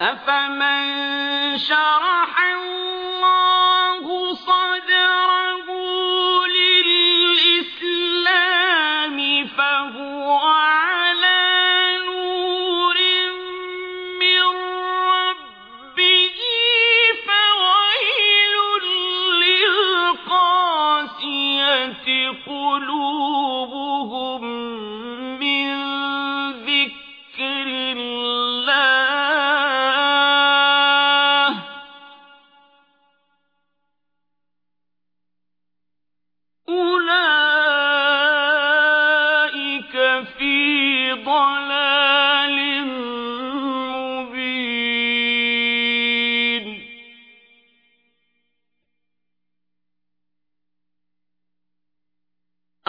أفمن شرح الله صدر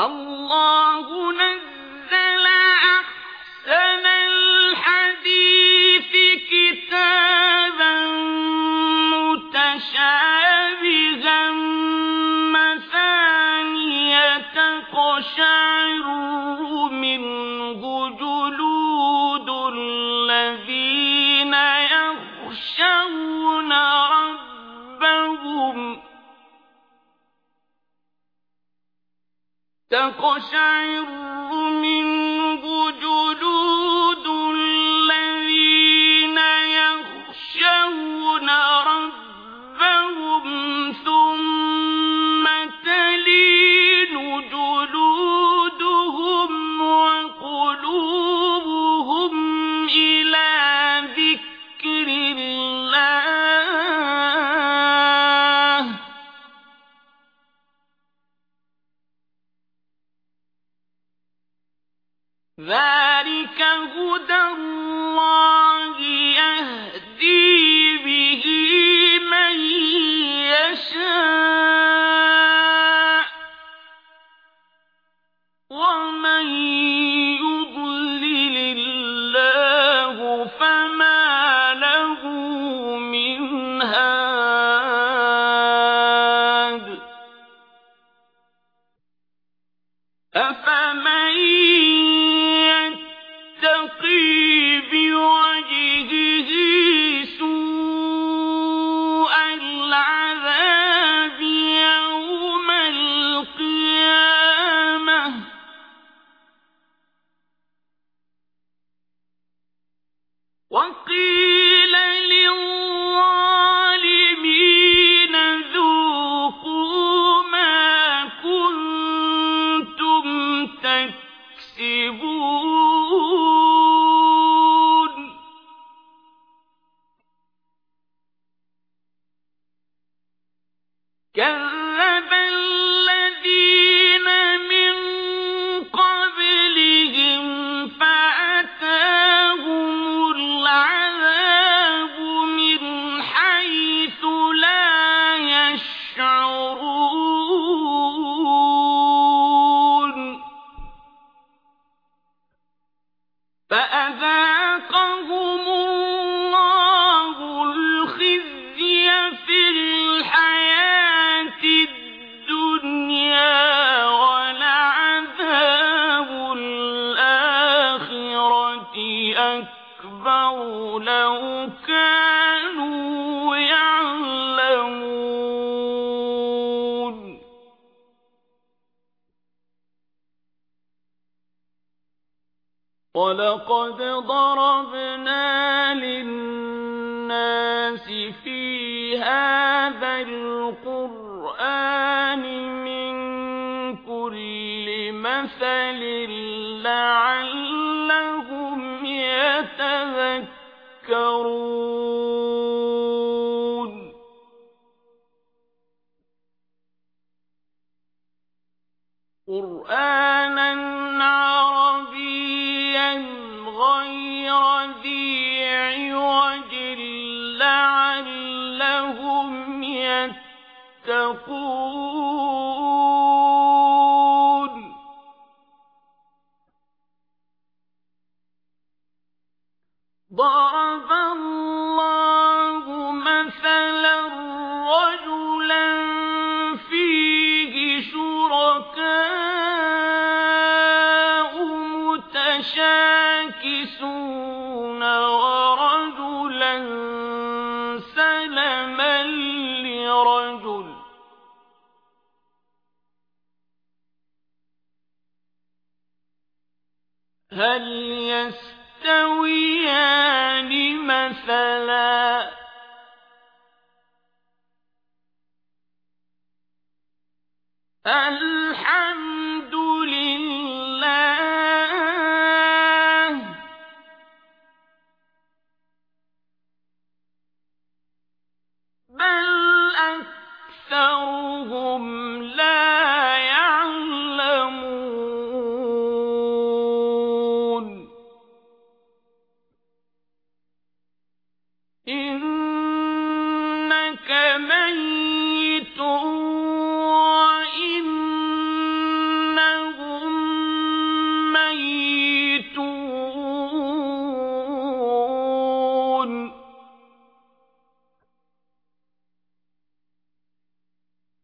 الله تقشعر من أفمن وَلَقَدْ ضَرَبْنَا لِلنَّاسِ فِي هَذَا الْقُرْآنِ مِنْ كُلِّ مَثَلٍ لَعَلَّهُمْ يَتَذَكَّرُونَ سلما لرجل. هل يستويان مثلا؟ الحمد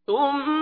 ثم